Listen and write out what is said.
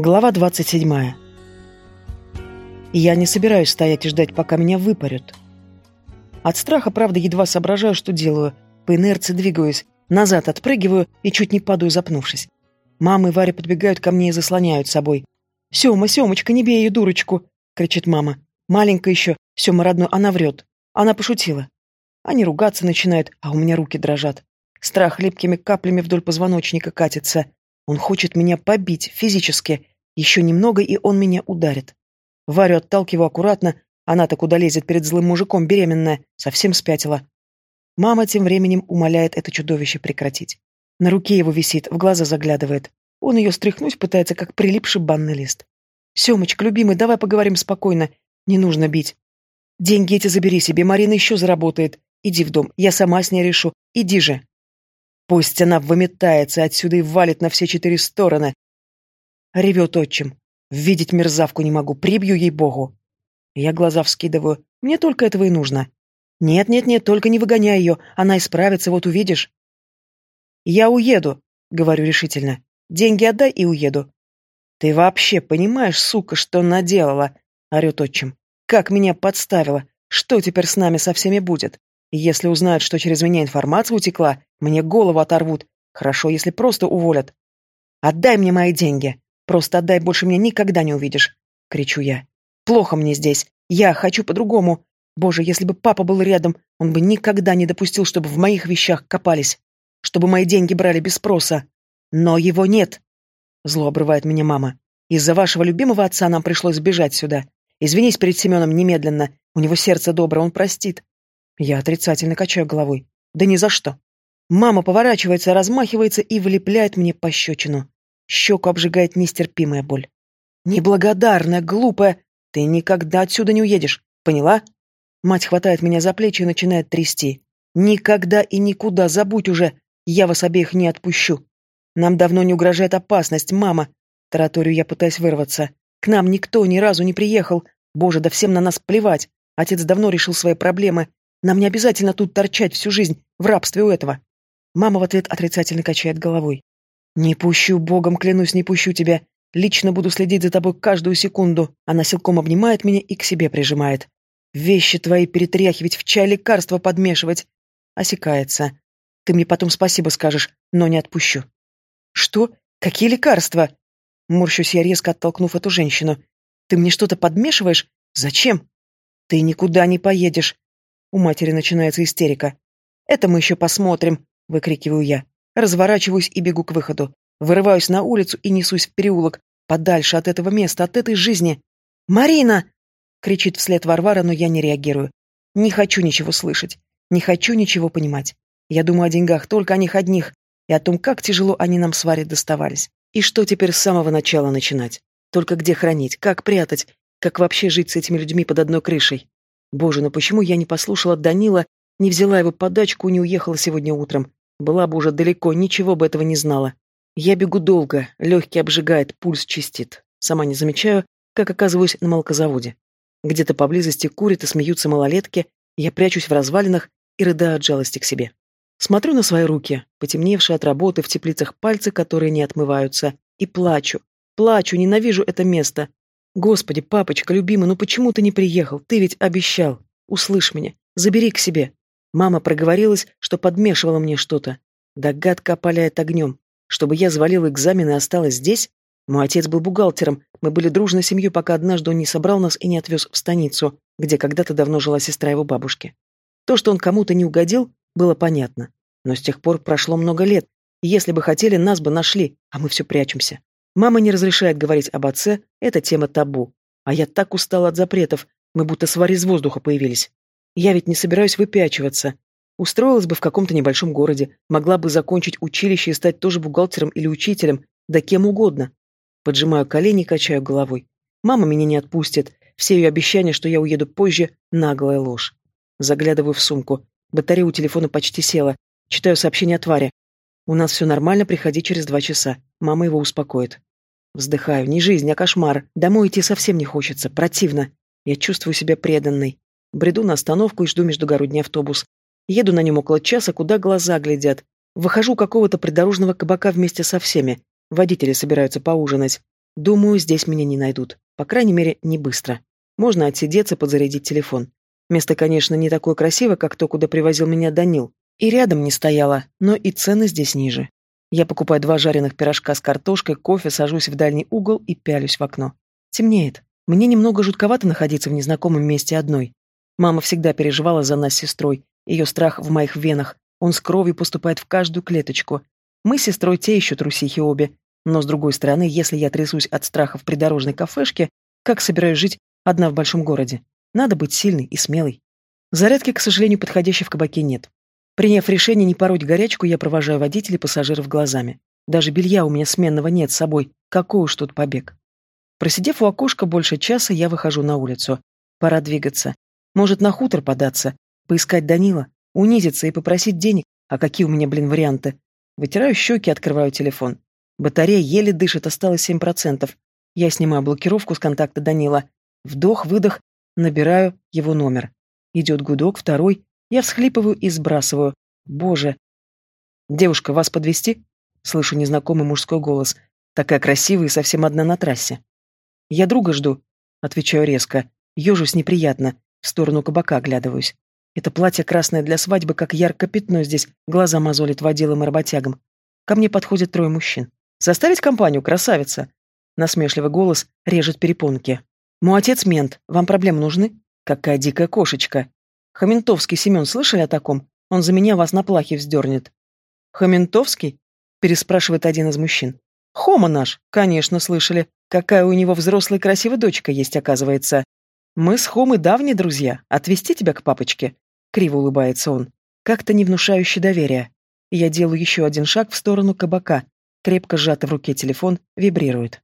Глава 27. Я не собираюсь стоять и ждать, пока меня выпарют. От страха, правда, едва соображаю, что делаю. По инерции двигаюсь, назад отпрыгиваю и чуть не падаю, запнувшись. Мама и Варя подбегают ко мне и заслоняют собой. «Сема, Семочка, не бей ее, дурочку!» — кричит мама. «Маленькая еще, Сема родной, она врет. Она пошутила». Они ругаться начинают, а у меня руки дрожат. Страх липкими каплями вдоль позвоночника катится. Он хочет меня побить физически. Еще немного, и он меня ударит. Варю отталкиваю аккуратно. Она-то куда лезет перед злым мужиком, беременная. Совсем спятила. Мама тем временем умоляет это чудовище прекратить. На руке его висит, в глаза заглядывает. Он ее стряхнуть пытается, как прилипший банный лист. «Семочка, любимый, давай поговорим спокойно. Не нужно бить. Деньги эти забери себе, Марина еще заработает. Иди в дом, я сама с ней решу. Иди же». Пусть она выметается отсюда и валит на все четыре стороны. Ревет отчим. Видеть мерзавку не могу, прибью ей богу. Я глаза вскидываю. Мне только этого и нужно. Нет-нет-нет, только не выгоняй ее, она исправится, вот увидишь. Я уеду, говорю решительно. Деньги отдай и уеду. Ты вообще понимаешь, сука, что наделала? Орет отчим. Как меня подставила? Что теперь с нами со всеми будет? Если узнают, что через меня информация утекла, мне голову оторвут. Хорошо, если просто уволят. «Отдай мне мои деньги. Просто отдай, больше меня никогда не увидишь!» — кричу я. «Плохо мне здесь. Я хочу по-другому. Боже, если бы папа был рядом, он бы никогда не допустил, чтобы в моих вещах копались. Чтобы мои деньги брали без спроса. Но его нет!» Зло обрывает меня мама. «Из-за вашего любимого отца нам пришлось бежать сюда. Извинись перед Семеном немедленно. У него сердце доброе, он простит. Я отрицательно качаю головой. Да ни за что. Мама поворачивается, размахивается и влепляет мне пощечину. Щеку обжигает нестерпимая боль. Неблагодарная, глупая. Ты никогда отсюда не уедешь. Поняла? Мать хватает меня за плечи и начинает трясти. Никогда и никуда, забудь уже. Я вас обеих не отпущу. Нам давно не угрожает опасность, мама. Тараторию я пытаюсь вырваться. К нам никто ни разу не приехал. Боже, да всем на нас плевать. Отец давно решил свои проблемы. Нам не обязательно тут торчать всю жизнь в рабстве у этого. Мама в ответ отрицательно качает головой. Не пущу, богом клянусь, не пущу тебя. Лично буду следить за тобой каждую секунду. Она силком обнимает меня и к себе прижимает. Вещи твои перетряхивать, в чай лекарства подмешивать. Осекается. Ты мне потом спасибо скажешь, но не отпущу. Что? Какие лекарства? Морщусь я, резко оттолкнув эту женщину. Ты мне что-то подмешиваешь? Зачем? Ты никуда не поедешь. У матери начинается истерика. «Это мы еще посмотрим», — выкрикиваю я. Разворачиваюсь и бегу к выходу. Вырываюсь на улицу и несусь в переулок, подальше от этого места, от этой жизни. «Марина!» — кричит вслед Варвара, но я не реагирую. Не хочу ничего слышать, не хочу ничего понимать. Я думаю о деньгах, только о них одних, и о том, как тяжело они нам с Варей доставались. И что теперь с самого начала начинать? Только где хранить, как прятать, как вообще жить с этими людьми под одной крышей? Боже, ну почему я не послушала Данила, не взяла его подачку и не уехала сегодня утром? Была бы уже далеко, ничего бы этого не знала. Я бегу долго, легкий обжигает, пульс чистит. Сама не замечаю, как оказываюсь на молокозаводе. Где-то поблизости курят и смеются малолетки, я прячусь в развалинах и рыдаю от жалости к себе. Смотрю на свои руки, потемневшие от работы в теплицах пальцы, которые не отмываются, и плачу. Плачу, ненавижу это место. Господи, папочка, любимый, ну почему ты не приехал? Ты ведь обещал. Услышь меня. Забери к себе. Мама проговорилась, что подмешивала мне что-то. Догадка опаляет огнем. Чтобы я завалил экзамен и осталась здесь? Мой отец был бухгалтером. Мы были дружной семьей, пока однажды он не собрал нас и не отвез в станицу, где когда-то давно жила сестра его бабушки. То, что он кому-то не угодил, было понятно. Но с тех пор прошло много лет. И если бы хотели, нас бы нашли, а мы все прячемся. Мама не разрешает говорить об отце, это тема табу. А я так устала от запретов, мы будто свари из воздуха появились. Я ведь не собираюсь выпячиваться. Устроилась бы в каком-то небольшом городе, могла бы закончить училище и стать тоже бухгалтером или учителем, да кем угодно. Поджимаю колени и качаю головой. Мама меня не отпустит. Все ее обещания, что я уеду позже, наглая ложь. Заглядываю в сумку. Батарея у телефона почти села. Читаю сообщение от Вари. «У нас все нормально, приходи через два часа». Мама его успокоит. Вздыхаю. Не жизнь, а кошмар. Домой идти совсем не хочется. Противно. Я чувствую себя преданной. Бреду на остановку и жду междугородний автобус. Еду на нем около часа, куда глаза глядят. Выхожу какого-то придорожного кабака вместе со всеми. Водители собираются поужинать. Думаю, здесь меня не найдут. По крайней мере, не быстро. Можно отсидеться, подзарядить телефон. Место, конечно, не такое красивое, как то, куда привозил меня Данил. И рядом не стояло, но и цены здесь ниже. Я покупаю два жареных пирожка с картошкой, кофе, сажусь в дальний угол и пялюсь в окно. Темнеет. Мне немного жутковато находиться в незнакомом месте одной. Мама всегда переживала за нас с сестрой. Ее страх в моих венах. Он с кровью поступает в каждую клеточку. Мы с сестрой те еще трусихи обе. Но, с другой стороны, если я трясусь от страха в придорожной кафешке, как собираюсь жить одна в большом городе? Надо быть сильной и смелой. Зарядки, к сожалению, подходящей в кабаке нет. Приняв решение не пороть горячку, я провожаю водителей и пассажиров глазами. Даже белья у меня сменного нет с собой. Какой уж тут побег. Просидев у окошка больше часа, я выхожу на улицу. Пора двигаться. Может, на хутор податься, поискать Данила, унизиться и попросить денег. А какие у меня, блин, варианты? Вытираю щеки, открываю телефон. Батарея еле дышит, осталось 7%. Я снимаю блокировку с контакта Данила. Вдох, выдох, набираю его номер. Идет гудок, второй, я всхлипываю и сбрасываю. Боже. Девушка, вас подвести? Слышу незнакомый мужской голос. Такая красивая и совсем одна на трассе. Я друга жду. Отвечаю резко. Ежусь неприятно. В сторону кабака оглядываюсь. Это платье красное для свадьбы, как ярко пятно здесь, глаза мозолит водилам и работягам. Ко мне подходят трое мужчин. «Составить компанию, красавица!» Насмешливый голос режет перепонки. «Мой отец мент. Вам проблемы нужны?» «Какая дикая кошечка!» Хаментовский Семен, слышали о таком? Он за меня вас на плахе вздернет. Хаментовский? Переспрашивает один из мужчин. Хома наш, конечно, слышали. Какая у него взрослая красивая дочка есть, оказывается. Мы с Хомой давние друзья. Отвезти тебя к папочке? Криво улыбается он. Как-то не внушающий доверия. Я делаю еще один шаг в сторону кабака. Крепко сжатый в руке телефон вибрирует.